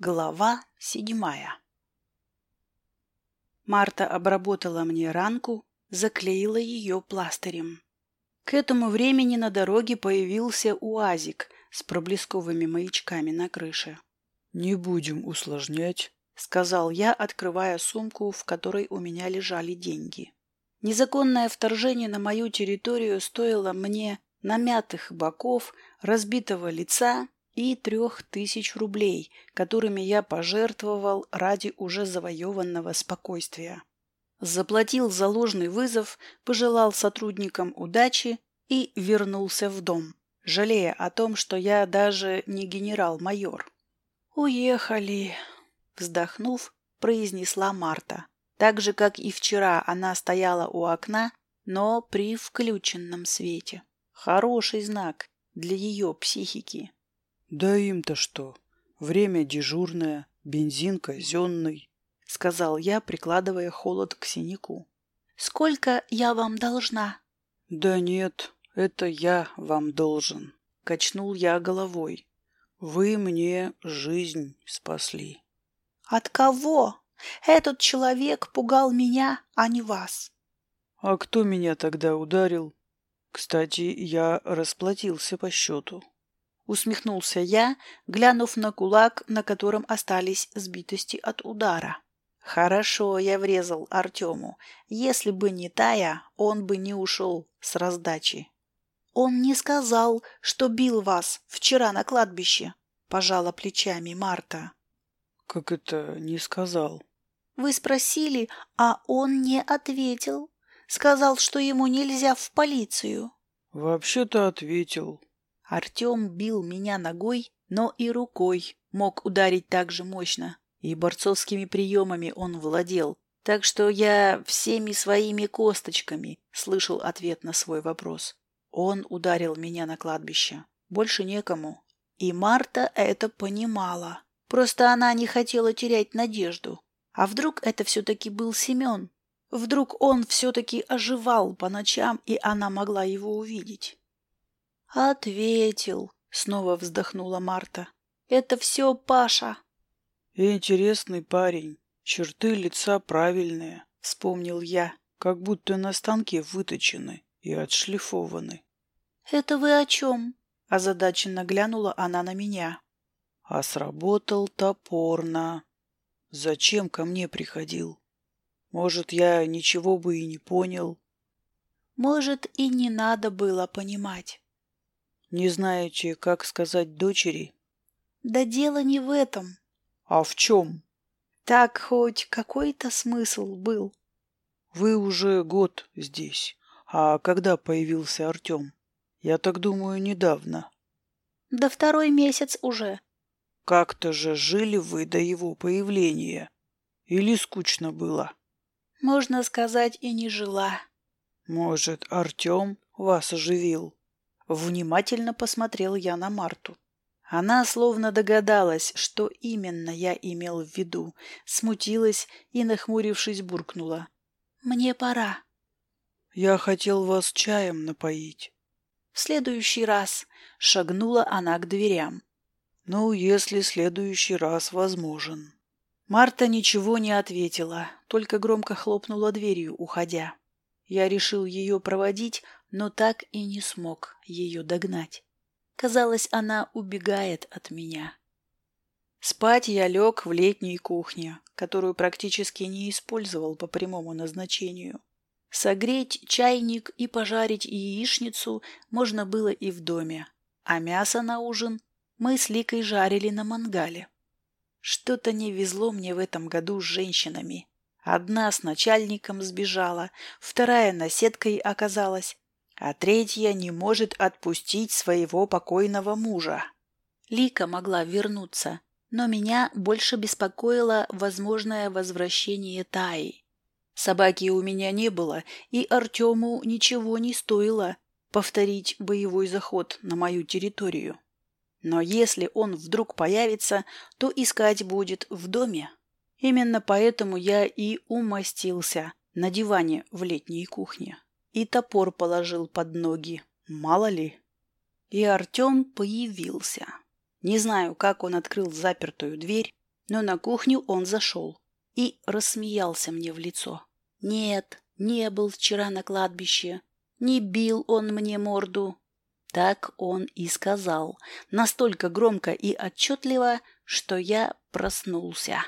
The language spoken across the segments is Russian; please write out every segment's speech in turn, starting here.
Глава седьмая Марта обработала мне ранку, заклеила ее пластырем. К этому времени на дороге появился УАЗик с проблесковыми маячками на крыше. «Не будем усложнять», — сказал я, открывая сумку, в которой у меня лежали деньги. Незаконное вторжение на мою территорию стоило мне намятых боков, разбитого лица и трех тысяч рублей, которыми я пожертвовал ради уже завоеванного спокойствия. Заплатил за ложный вызов, пожелал сотрудникам удачи и вернулся в дом, жалея о том, что я даже не генерал-майор. «Уехали», — вздохнув, произнесла Марта. Так же, как и вчера, она стояла у окна, но при включенном свете. Хороший знак для ее психики. «Да им-то что? Время дежурное, бензин казенный», — сказал я, прикладывая холод к синяку. «Сколько я вам должна?» «Да нет, это я вам должен», — качнул я головой. «Вы мне жизнь спасли». «От кого? Этот человек пугал меня, а не вас». «А кто меня тогда ударил? Кстати, я расплатился по счету». Усмехнулся я, глянув на кулак, на котором остались сбитости от удара. Хорошо я врезал Артему. Если бы не Тая, он бы не ушел с раздачи. Он не сказал, что бил вас вчера на кладбище, пожала плечами Марта. Как это не сказал? Вы спросили, а он не ответил. Сказал, что ему нельзя в полицию. Вообще-то ответил. Артем бил меня ногой, но и рукой мог ударить так же мощно. И борцовскими приемами он владел. Так что я всеми своими косточками слышал ответ на свой вопрос. Он ударил меня на кладбище. Больше некому. И Марта это понимала. Просто она не хотела терять надежду. А вдруг это все-таки был Семен? Вдруг он все-таки оживал по ночам, и она могла его увидеть? «Ответил», — снова вздохнула Марта. «Это все Паша». «Интересный парень. Черты лица правильные», — вспомнил я, как будто на станке выточены и отшлифованы. «Это вы о чем?» — озадаченно глянула она на меня. «А сработал топорно. Зачем ко мне приходил? Может, я ничего бы и не понял». «Может, и не надо было понимать». Не знаете, как сказать дочери? Да дело не в этом. А в чем? Так хоть какой-то смысл был. Вы уже год здесь. А когда появился Артем? Я так думаю, недавно. Да второй месяц уже. Как-то же жили вы до его появления. Или скучно было? Можно сказать, и не жила. Может, Артем вас оживил? Внимательно посмотрел я на Марту. Она словно догадалась, что именно я имел в виду, смутилась и, нахмурившись, буркнула. «Мне пора». «Я хотел вас чаем напоить». «В следующий раз», — шагнула она к дверям. «Ну, если следующий раз возможен». Марта ничего не ответила, только громко хлопнула дверью, уходя. Я решил ее проводить, но так и не смог ее догнать. Казалось, она убегает от меня. Спать я лег в летней кухне, которую практически не использовал по прямому назначению. Согреть чайник и пожарить яичницу можно было и в доме, а мясо на ужин мы с Ликой жарили на мангале. Что-то не везло мне в этом году с женщинами. Одна с начальником сбежала, вторая наседкой оказалась, а третья не может отпустить своего покойного мужа. Лика могла вернуться, но меня больше беспокоило возможное возвращение Таи. Собаки у меня не было, и Артему ничего не стоило повторить боевой заход на мою территорию. Но если он вдруг появится, то искать будет в доме. Именно поэтому я и умостился на диване в летней кухне и топор положил под ноги. Мало ли. И Артем появился. Не знаю, как он открыл запертую дверь, Но на кухню он зашел и рассмеялся мне в лицо. Нет, не был вчера на кладбище, не бил он мне морду. Так он и сказал, настолько громко и отчетливо, что я проснулся.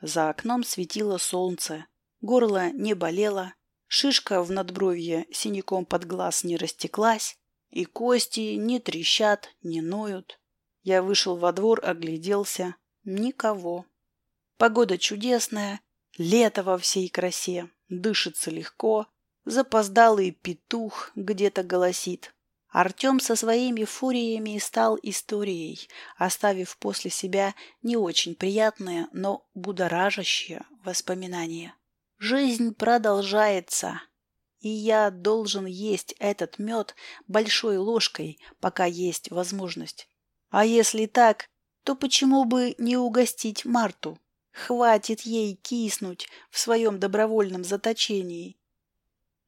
За окном светило солнце, горло не болело, шишка в надбровье синяком под глаз не растеклась, и кости не трещат, не ноют. Я вышел во двор, огляделся. Никого. Погода чудесная, лето во всей красе, дышится легко, запоздалый петух где-то голосит. Артем со своими фуриями стал историей, оставив после себя не очень приятные, но будоражащие воспоминания. Жизнь продолжается, и я должен есть этот мед большой ложкой, пока есть возможность. А если так, то почему бы не угостить Марту? Хватит ей киснуть в своем добровольном заточении.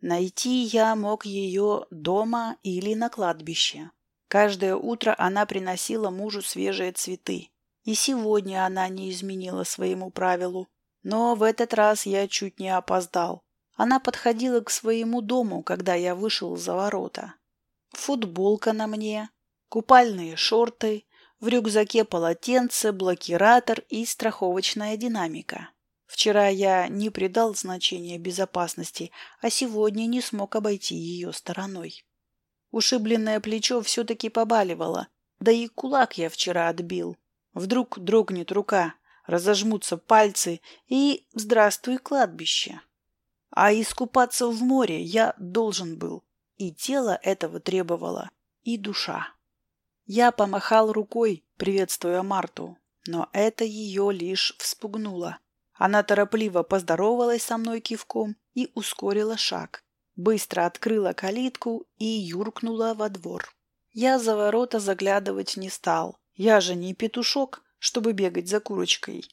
Найти я мог ее дома или на кладбище. Каждое утро она приносила мужу свежие цветы. И сегодня она не изменила своему правилу. Но в этот раз я чуть не опоздал. Она подходила к своему дому, когда я вышел за ворота. Футболка на мне, купальные шорты, в рюкзаке полотенце, блокиратор и страховочная динамика. Вчера я не придал значения безопасности, а сегодня не смог обойти ее стороной. Ушибленное плечо все-таки побаливало, да и кулак я вчера отбил. Вдруг дрогнет рука, разожмутся пальцы и «Здравствуй, кладбище!» А искупаться в море я должен был, и тело этого требовало, и душа. Я помахал рукой, приветствуя Марту, но это ее лишь вспугнуло. Она торопливо поздоровалась со мной кивком и ускорила шаг. Быстро открыла калитку и юркнула во двор. Я за ворота заглядывать не стал. Я же не петушок, чтобы бегать за курочкой.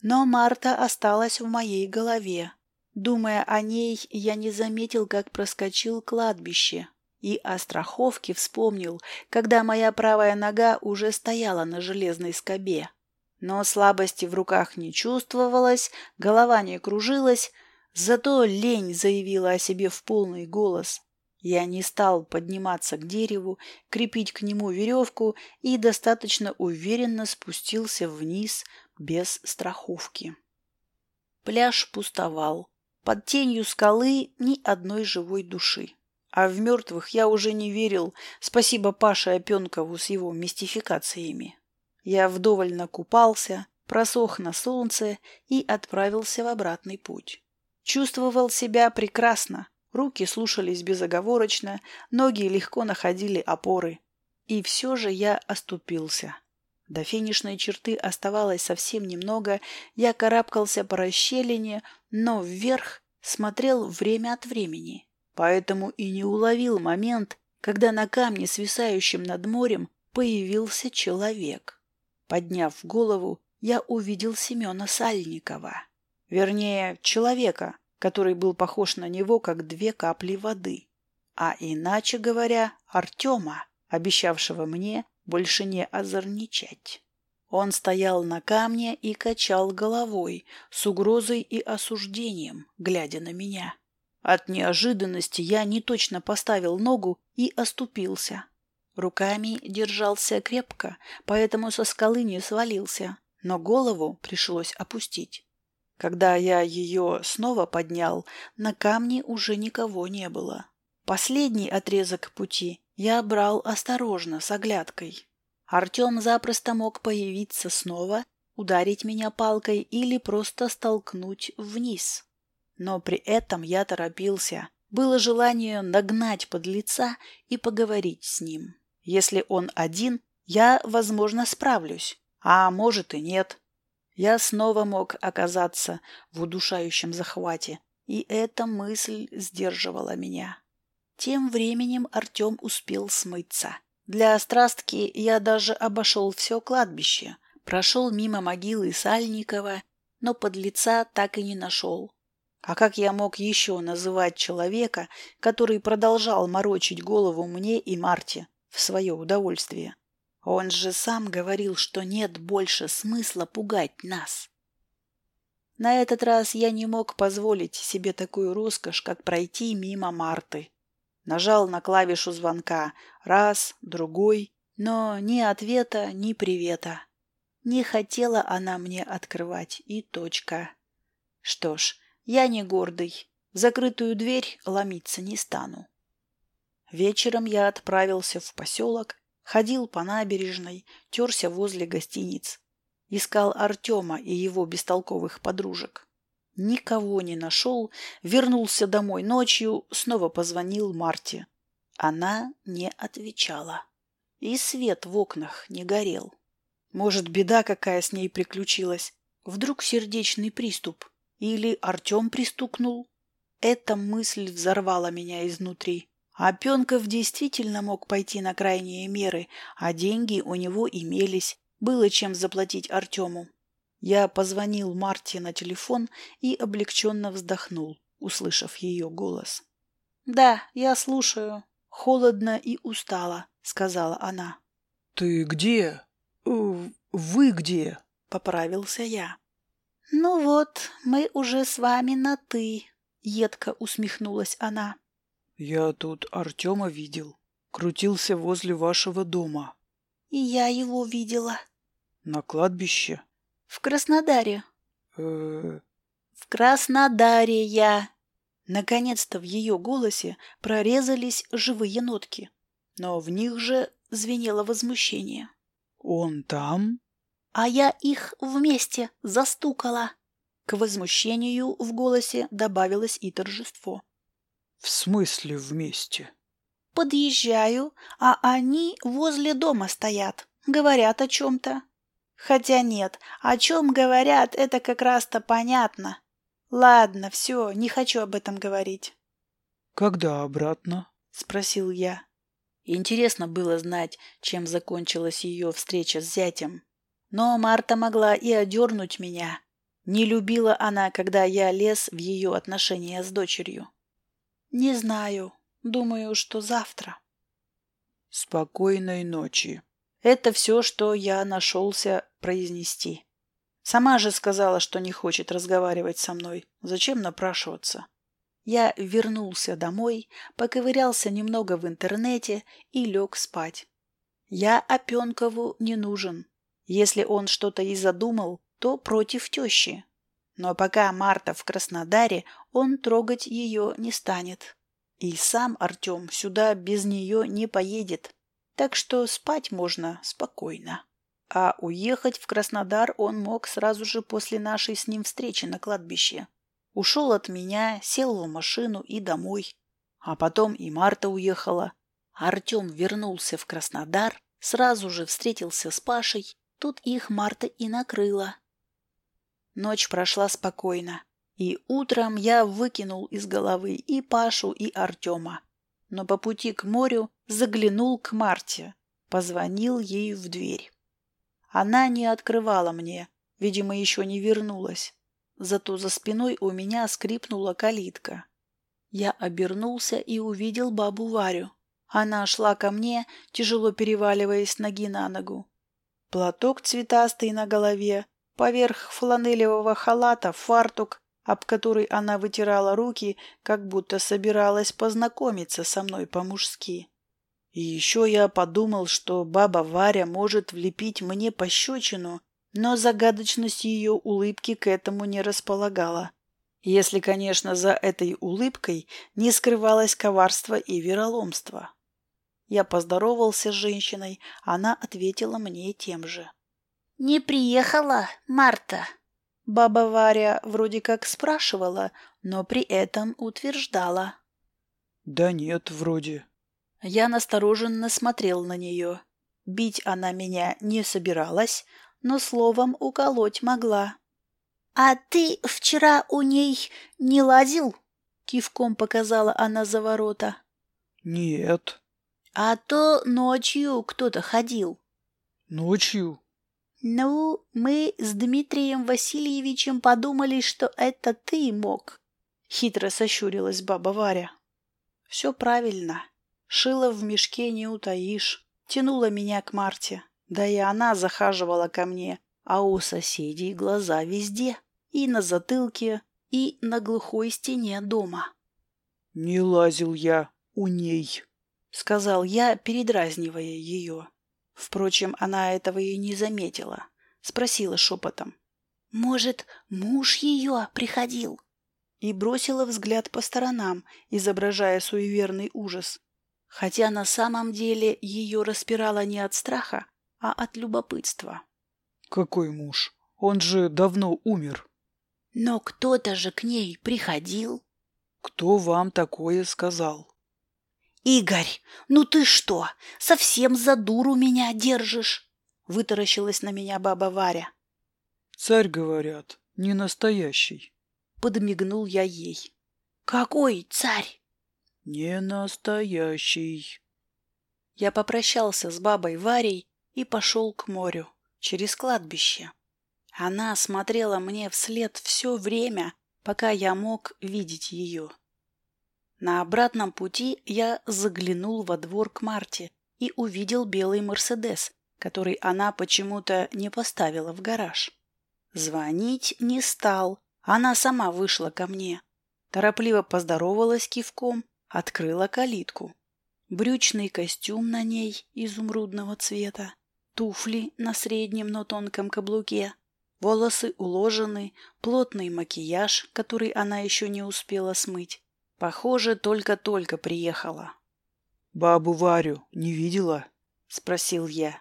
Но Марта осталась в моей голове. Думая о ней, я не заметил, как проскочил кладбище. И о страховке вспомнил, когда моя правая нога уже стояла на железной скобе. Но слабости в руках не чувствовалось, голова не кружилась, зато лень заявила о себе в полный голос. Я не стал подниматься к дереву, крепить к нему веревку и достаточно уверенно спустился вниз без страховки. Пляж пустовал. Под тенью скалы ни одной живой души. А в мертвых я уже не верил, спасибо Паше Опенкову с его мистификациями. Я вдоволь накупался, просох на солнце и отправился в обратный путь. Чувствовал себя прекрасно, руки слушались безоговорочно, ноги легко находили опоры. И все же я оступился. До финишной черты оставалось совсем немного, я карабкался по расщелине, но вверх смотрел время от времени. Поэтому и не уловил момент, когда на камне, свисающем над морем, появился человек. Подняв голову, я увидел Семена Сальникова. Вернее, человека, который был похож на него, как две капли воды. А иначе говоря, Артема, обещавшего мне больше не озорничать. Он стоял на камне и качал головой с угрозой и осуждением, глядя на меня. От неожиданности я неточно поставил ногу и оступился. Руками держался крепко, поэтому со скалы не свалился, но голову пришлось опустить. Когда я ее снова поднял, на камне уже никого не было. Последний отрезок пути я брал осторожно, с оглядкой. Артем запросто мог появиться снова, ударить меня палкой или просто столкнуть вниз. Но при этом я торопился. Было желание нагнать под лица и поговорить с ним. Если он один, я, возможно, справлюсь, а может и нет. Я снова мог оказаться в удушающем захвате, и эта мысль сдерживала меня. Тем временем Артем успел смыться. Для острастки я даже обошел все кладбище, прошел мимо могилы Сальникова, но под лица так и не нашел. А как я мог еще называть человека, который продолжал морочить голову мне и Марте? в свое удовольствие. Он же сам говорил, что нет больше смысла пугать нас. На этот раз я не мог позволить себе такую роскошь, как пройти мимо Марты. Нажал на клавишу звонка раз, другой, но ни ответа, ни привета. Не хотела она мне открывать, и точка. Что ж, я не гордый, в закрытую дверь ломиться не стану. Вечером я отправился в поселок, ходил по набережной, терся возле гостиниц. Искал Артема и его бестолковых подружек. Никого не нашел, вернулся домой ночью, снова позвонил Марте. Она не отвечала. И свет в окнах не горел. Может, беда какая с ней приключилась? Вдруг сердечный приступ? Или Артем пристукнул? Эта мысль взорвала меня изнутри. А Пенков действительно мог пойти на крайние меры, а деньги у него имелись, было чем заплатить Артему. Я позвонил Марте на телефон и облегченно вздохнул, услышав ее голос. «Да, я слушаю. Холодно и устало», — сказала она. «Ты где? Э, вы где?» — поправился я. «Ну вот, мы уже с вами на «ты», — едко усмехнулась она. «Я тут Артема видел. Крутился возле вашего дома». «И я его видела». «На кладбище?» «В Краснодаре». «Э-э...» «В Краснодаре я». Наконец-то в ее голосе прорезались живые нотки, но в них же звенело возмущение. «Он там?» «А я их вместе застукала». К возмущению в голосе добавилось и торжество. В смысле вместе? Подъезжаю, а они возле дома стоят, говорят о чем-то. Хотя нет, о чем говорят, это как раз-то понятно. Ладно, все, не хочу об этом говорить. Когда обратно? Спросил я. Интересно было знать, чем закончилась ее встреча с зятем. Но Марта могла и одернуть меня. Не любила она, когда я лез в ее отношения с дочерью. Не знаю. Думаю, что завтра. Спокойной ночи. Это все, что я нашелся произнести. Сама же сказала, что не хочет разговаривать со мной. Зачем напрашиваться? Я вернулся домой, поковырялся немного в интернете и лег спать. Я Опенкову не нужен. Если он что-то и задумал, то против тещи. Но пока Марта в Краснодаре, он трогать ее не станет. И сам Артем сюда без нее не поедет. Так что спать можно спокойно. А уехать в Краснодар он мог сразу же после нашей с ним встречи на кладбище. Ушел от меня, сел в машину и домой. А потом и Марта уехала. Артем вернулся в Краснодар, сразу же встретился с Пашей. Тут их Марта и накрыла. Ночь прошла спокойно, и утром я выкинул из головы и Пашу, и Артема. Но по пути к морю заглянул к Марте, позвонил ей в дверь. Она не открывала мне, видимо, еще не вернулась. Зато за спиной у меня скрипнула калитка. Я обернулся и увидел бабу Варю. Она шла ко мне, тяжело переваливаясь ноги на ногу. Платок цветастый на голове, Поверх фланелевого халата фартук, об который она вытирала руки, как будто собиралась познакомиться со мной по-мужски. И еще я подумал, что баба Варя может влепить мне пощечину, но загадочность ее улыбки к этому не располагала. Если, конечно, за этой улыбкой не скрывалось коварство и вероломство. Я поздоровался с женщиной, она ответила мне тем же. «Не приехала, Марта?» Баба Варя вроде как спрашивала, но при этом утверждала. «Да нет, вроде». Я настороженно смотрел на нее. Бить она меня не собиралась, но словом уколоть могла. «А ты вчера у ней не лазил?» Кивком показала она за ворота. «Нет». «А то ночью кто-то ходил». «Ночью?» «Ну, мы с Дмитрием Васильевичем подумали, что это ты мог», — хитро сощурилась баба Варя. «Все правильно. Шила в мешке не утаишь. Тянула меня к Марте. Да и она захаживала ко мне, а у соседей глаза везде, и на затылке, и на глухой стене дома. «Не лазил я у ней», — сказал я, передразнивая ее. Впрочем, она этого и не заметила. Спросила шепотом. «Может, муж ее приходил?» И бросила взгляд по сторонам, изображая суеверный ужас. Хотя на самом деле ее распирало не от страха, а от любопытства. «Какой муж? Он же давно умер». «Но кто-то же к ней приходил». «Кто вам такое сказал?» «Игорь, ну ты что, совсем за дуру меня держишь?» Вытаращилась на меня баба Варя. «Царь, говорят, не настоящий». Подмигнул я ей. «Какой царь?» «Не настоящий». Я попрощался с бабой Варей и пошел к морю, через кладбище. Она смотрела мне вслед все время, пока я мог видеть ее. На обратном пути я заглянул во двор к Марте и увидел белый «Мерседес», который она почему-то не поставила в гараж. Звонить не стал, она сама вышла ко мне. Торопливо поздоровалась кивком, открыла калитку. Брючный костюм на ней изумрудного цвета, туфли на среднем, но тонком каблуке, волосы уложены, плотный макияж, который она еще не успела смыть. Похоже, только-только приехала. «Бабу Варю не видела?» — спросил я.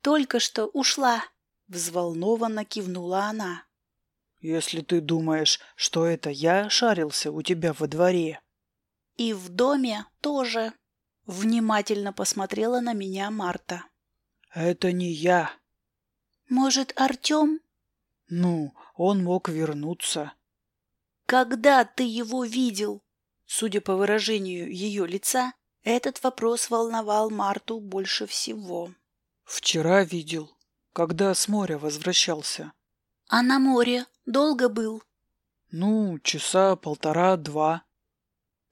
«Только что ушла», — взволнованно кивнула она. «Если ты думаешь, что это я шарился у тебя во дворе...» «И в доме тоже», — внимательно посмотрела на меня Марта. «Это не я». «Может, Артем?» «Ну, он мог вернуться». Когда ты его видел? Судя по выражению ее лица, этот вопрос волновал Марту больше всего. Вчера видел, когда с моря возвращался. А на море долго был? Ну, часа полтора-два.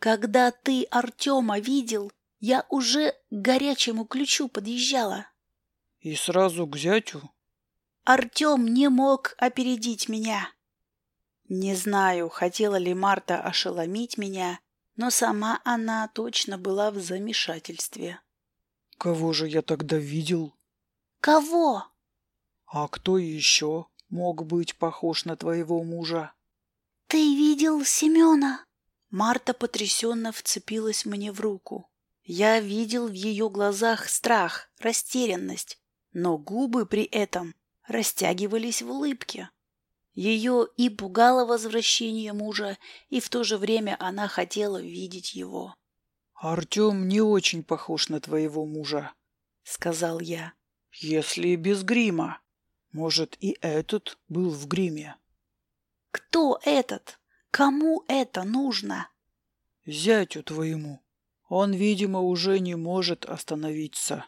Когда ты Артема видел, я уже к горячему ключу подъезжала. И сразу к зятю? Артем не мог опередить меня. Не знаю, хотела ли Марта ошеломить меня, но сама она точно была в замешательстве. «Кого же я тогда видел?» «Кого?» «А кто еще мог быть похож на твоего мужа?» «Ты видел Семена?» Марта потрясенно вцепилась мне в руку. Я видел в ее глазах страх, растерянность, но губы при этом растягивались в улыбке. Ее и пугало возвращение мужа, и в то же время она хотела видеть его. «Артем не очень похож на твоего мужа», — сказал я. «Если без грима. Может, и этот был в гриме». «Кто этот? Кому это нужно?» «Зятю твоему. Он, видимо, уже не может остановиться».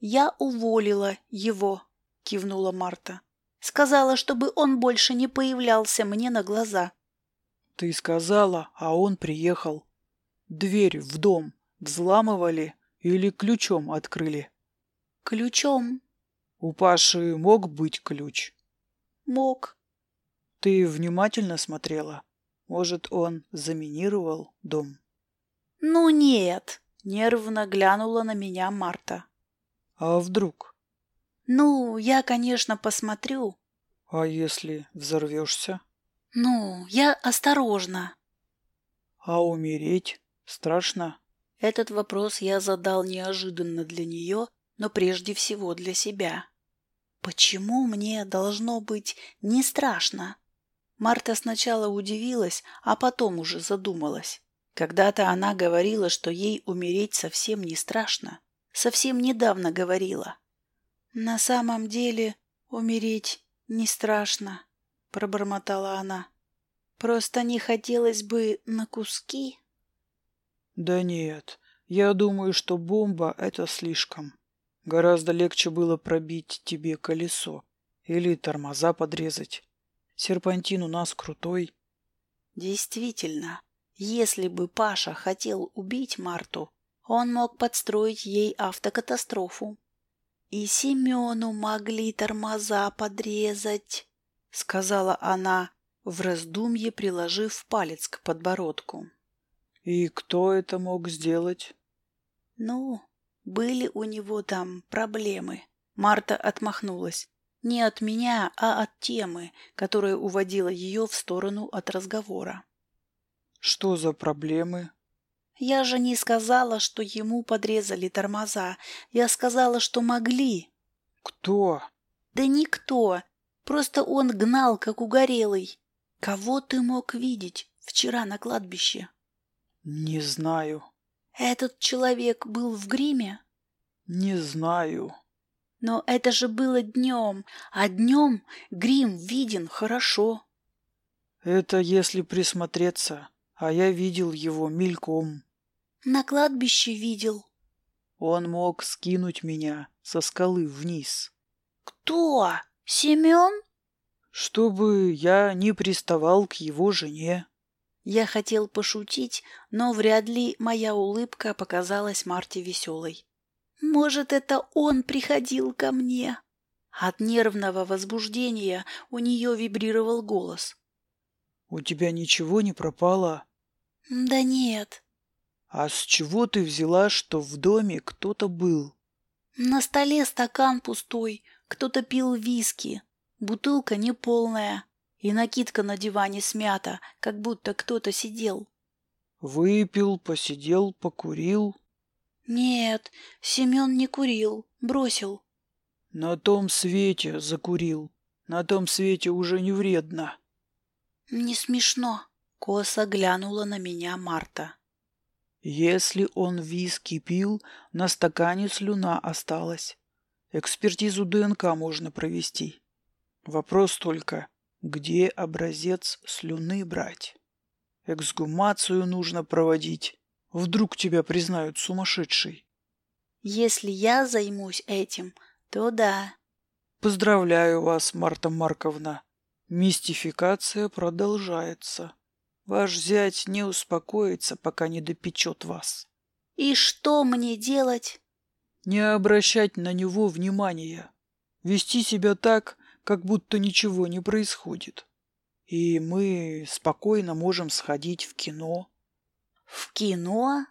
«Я уволила его», — кивнула Марта. Сказала, чтобы он больше не появлялся мне на глаза. Ты сказала, а он приехал. Дверь в дом взламывали или ключом открыли? Ключом. У Паши мог быть ключ? Мог. Ты внимательно смотрела? Может, он заминировал дом? Ну нет, нервно глянула на меня Марта. А вдруг? Ну, я, конечно, посмотрю. А если взорвешься? Ну, я осторожно. А умереть страшно? Этот вопрос я задал неожиданно для нее, но прежде всего для себя. Почему мне должно быть не страшно? Марта сначала удивилась, а потом уже задумалась. Когда-то она говорила, что ей умереть совсем не страшно. Совсем недавно говорила. «На самом деле умереть не страшно», — пробормотала она. «Просто не хотелось бы на куски». «Да нет, я думаю, что бомба — это слишком. Гораздо легче было пробить тебе колесо или тормоза подрезать. Серпантин у нас крутой». «Действительно, если бы Паша хотел убить Марту, он мог подстроить ей автокатастрофу. И Семену могли тормоза подрезать, — сказала она, в раздумье приложив палец к подбородку. — И кто это мог сделать? — Ну, были у него там проблемы. Марта отмахнулась. Не от меня, а от темы, которая уводила ее в сторону от разговора. «Что за проблемы?» «Я же не сказала, что ему подрезали тормоза. Я сказала, что могли». «Кто?» «Да никто. Просто он гнал, как угорелый. Кого ты мог видеть вчера на кладбище?» «Не знаю». «Этот человек был в гриме?» «Не знаю». Но это же было днем, а днем грим виден хорошо. Это если присмотреться, а я видел его мельком. На кладбище видел. Он мог скинуть меня со скалы вниз. Кто? Семен? Чтобы я не приставал к его жене. Я хотел пошутить, но вряд ли моя улыбка показалась Марте веселой. Может, это он приходил ко мне? От нервного возбуждения у нее вибрировал голос. «У тебя ничего не пропало?» «Да нет». «А с чего ты взяла, что в доме кто-то был?» «На столе стакан пустой, кто-то пил виски, бутылка неполная, и накидка на диване смята, как будто кто-то сидел». «Выпил, посидел, покурил». Нет, Семен не курил, бросил. На том свете закурил. На том свете уже не вредно. Не смешно. Косо глянула на меня Марта. Если он виски пил, на стакане слюна осталась. Экспертизу ДНК можно провести. Вопрос только, где образец слюны брать? Эксгумацию нужно проводить. Вдруг тебя признают сумасшедшей. Если я займусь этим, то да. Поздравляю вас, Марта Марковна. Мистификация продолжается. Ваш зять не успокоится, пока не допечет вас. И что мне делать? Не обращать на него внимания. Вести себя так, как будто ничего не происходит. И мы спокойно можем сходить в кино, в кино?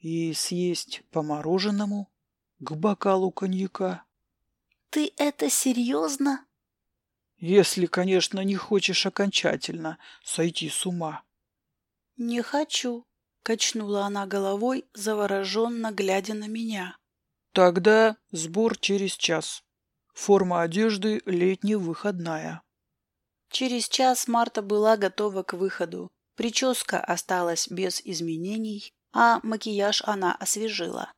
И съесть по мороженому к бокалу коньяка. Ты это серьезно? Если, конечно, не хочешь окончательно сойти с ума. Не хочу, качнула она головой, завороженно глядя на меня. Тогда сбор через час. Форма одежды летне-выходная. Через час Марта была готова к выходу. Прическа осталась без изменений, а макияж она освежила.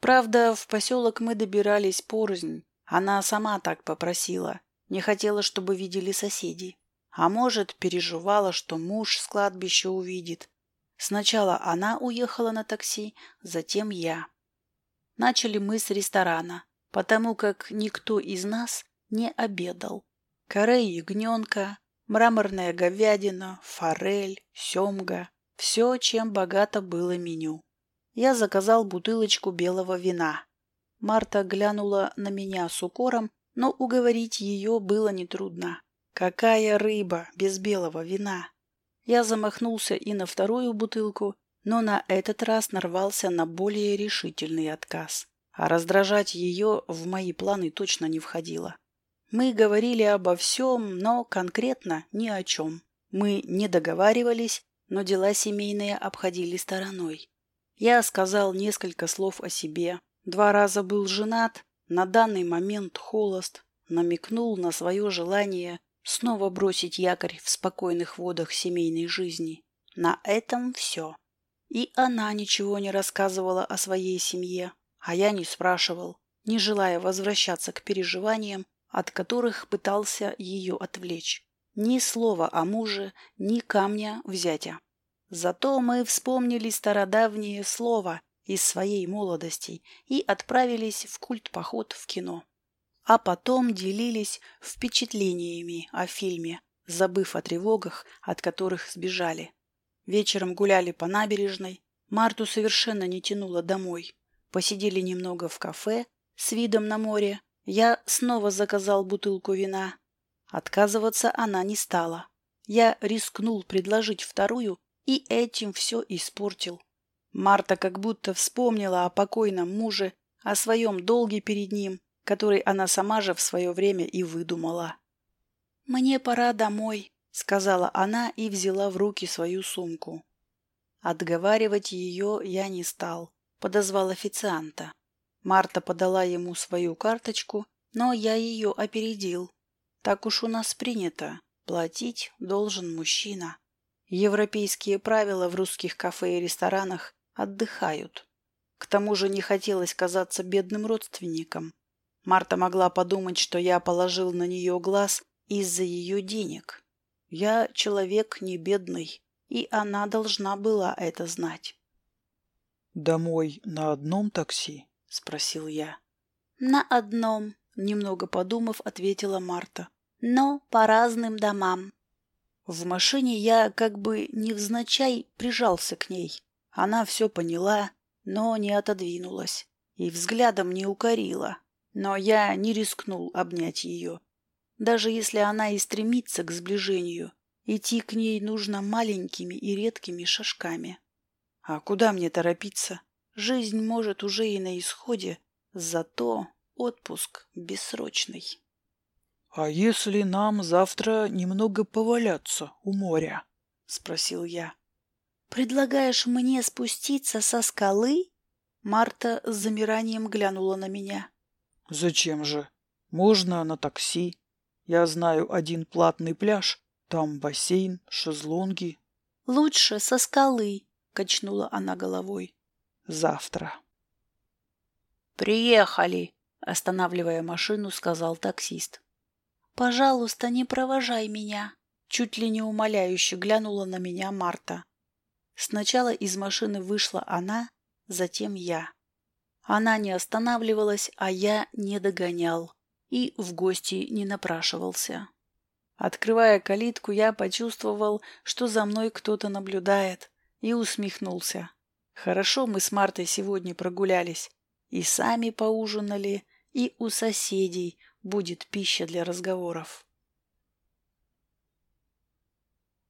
Правда, в поселок мы добирались порознь. Она сама так попросила. Не хотела, чтобы видели соседи. А может, переживала, что муж с кладбища увидит. Сначала она уехала на такси, затем я. Начали мы с ресторана, потому как никто из нас не обедал. Каре ягненка, мраморная говядина, форель, семга. Все, чем богато было меню. Я заказал бутылочку белого вина. Марта глянула на меня с укором, но уговорить ее было нетрудно. Какая рыба без белого вина? Я замахнулся и на вторую бутылку, но на этот раз нарвался на более решительный отказ. А раздражать ее в мои планы точно не входило. Мы говорили обо всем, но конкретно ни о чем. Мы не договаривались, но дела семейные обходили стороной. Я сказал несколько слов о себе. Два раза был женат, на данный момент холост, намекнул на свое желание снова бросить якорь в спокойных водах семейной жизни. На этом все. И она ничего не рассказывала о своей семье, а я не спрашивал, не желая возвращаться к переживаниям, от которых пытался ее отвлечь. Ни слова о муже, ни камня взятия. Зато мы вспомнили стародавнее слово из своей молодости и отправились в культ-поход в кино. А потом делились впечатлениями о фильме, забыв о тревогах, от которых сбежали. Вечером гуляли по набережной. Марту совершенно не тянуло домой. Посидели немного в кафе, с видом на море, я снова заказал бутылку вина. Отказываться она не стала. Я рискнул предложить вторую и этим все испортил. Марта как будто вспомнила о покойном муже, о своем долге перед ним, который она сама же в свое время и выдумала. «Мне пора домой», — сказала она и взяла в руки свою сумку. Отговаривать ее я не стал, подозвал официанта. Марта подала ему свою карточку, но я ее опередил. Так уж у нас принято. Платить должен мужчина. Европейские правила в русских кафе и ресторанах отдыхают. К тому же не хотелось казаться бедным родственником. Марта могла подумать, что я положил на нее глаз из-за ее денег. Я человек не бедный, и она должна была это знать. «Домой на одном такси?» — спросил я. «На одном», — немного подумав, ответила Марта. «Но по разным домам». В машине я как бы невзначай прижался к ней. Она все поняла, но не отодвинулась и взглядом не укорила. Но я не рискнул обнять ее. Даже если она и стремится к сближению, идти к ней нужно маленькими и редкими шажками. А куда мне торопиться? Жизнь может уже и на исходе, зато отпуск бессрочный. — А если нам завтра немного поваляться у моря? — спросил я. «Предлагаешь мне спуститься со скалы?» Марта с замиранием глянула на меня. «Зачем же? Можно на такси. Я знаю один платный пляж. Там бассейн, шезлонги». «Лучше со скалы», — качнула она головой. «Завтра». «Приехали», — останавливая машину, сказал таксист. «Пожалуйста, не провожай меня», — чуть ли не умоляюще глянула на меня Марта. Сначала из машины вышла она, затем я. Она не останавливалась, а я не догонял и в гости не напрашивался. Открывая калитку, я почувствовал, что за мной кто-то наблюдает, и усмехнулся. Хорошо мы с Мартой сегодня прогулялись. И сами поужинали, и у соседей будет пища для разговоров.